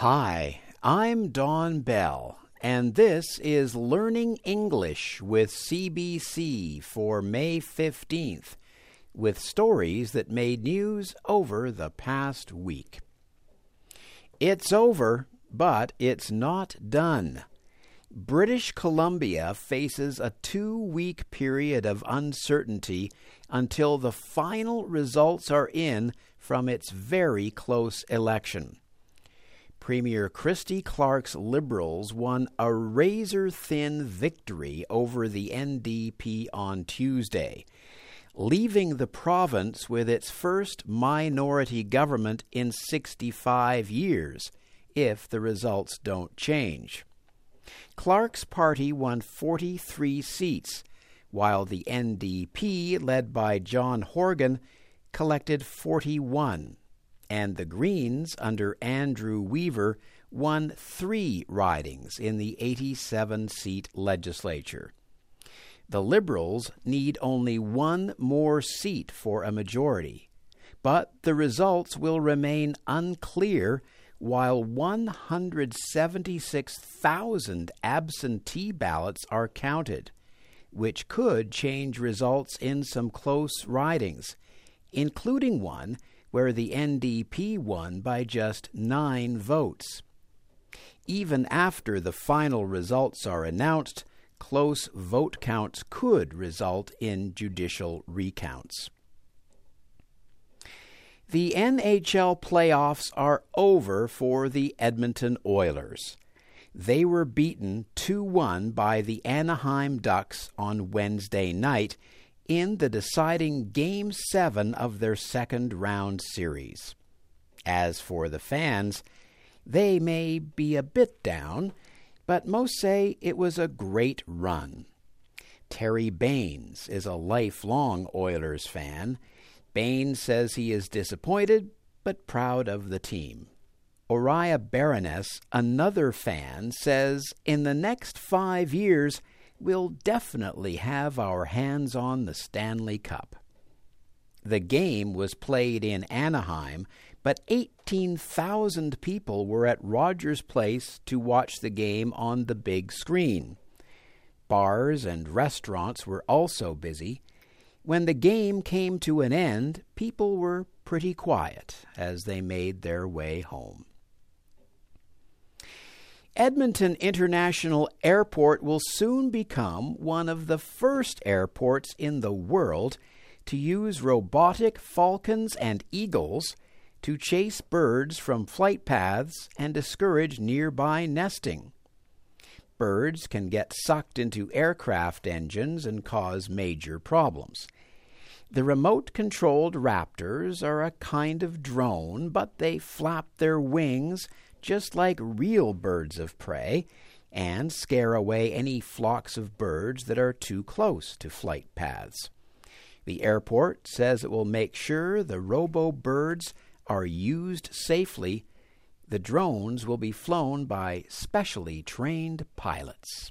Hi, I'm Don Bell, and this is Learning English with CBC for May 15th, with stories that made news over the past week. It's over, but it's not done. British Columbia faces a two week period of uncertainty until the final results are in from its very close election. Premier Christy Clark's Liberals won a razor thin victory over the NDP on Tuesday, leaving the province with its first minority government in 65 years, if the results don't change. Clark's party won 43 seats, while the NDP, led by John Horgan, collected 41 and the Greens, under Andrew Weaver, won three ridings in the 87 seat legislature. The Liberals need only one more seat for a majority, but the results will remain unclear while 176,000 absentee ballots are counted, which could change results in some close ridings, including one where the NDP won by just nine votes. Even after the final results are announced, close vote counts could result in judicial recounts. The NHL playoffs are over for the Edmonton Oilers. They were beaten 2 1 by the Anaheim Ducks on Wednesday night in the deciding Game 7 of their second round series. As for the fans, they may be a bit down, but most say it was a great run. Terry Baines is a lifelong Oilers fan. Baines says he is disappointed but proud of the team. Oriah Baroness, another fan, says in the next five years we'll definitely have our hands on the Stanley Cup. The game was played in Anaheim, but 18,000 people were at Rogers Place to watch the game on the big screen. Bars and restaurants were also busy. When the game came to an end, people were pretty quiet as they made their way home. Edmonton International Airport will soon become one of the first airports in the world to use robotic falcons and eagles to chase birds from flight paths and discourage nearby nesting. Birds can get sucked into aircraft engines and cause major problems. The remote controlled raptors are a kind of drone, but they flap their wings just like real birds of prey, and scare away any flocks of birds that are too close to flight paths. The airport says it will make sure the robo birds are used safely. The drones will be flown by specially trained pilots.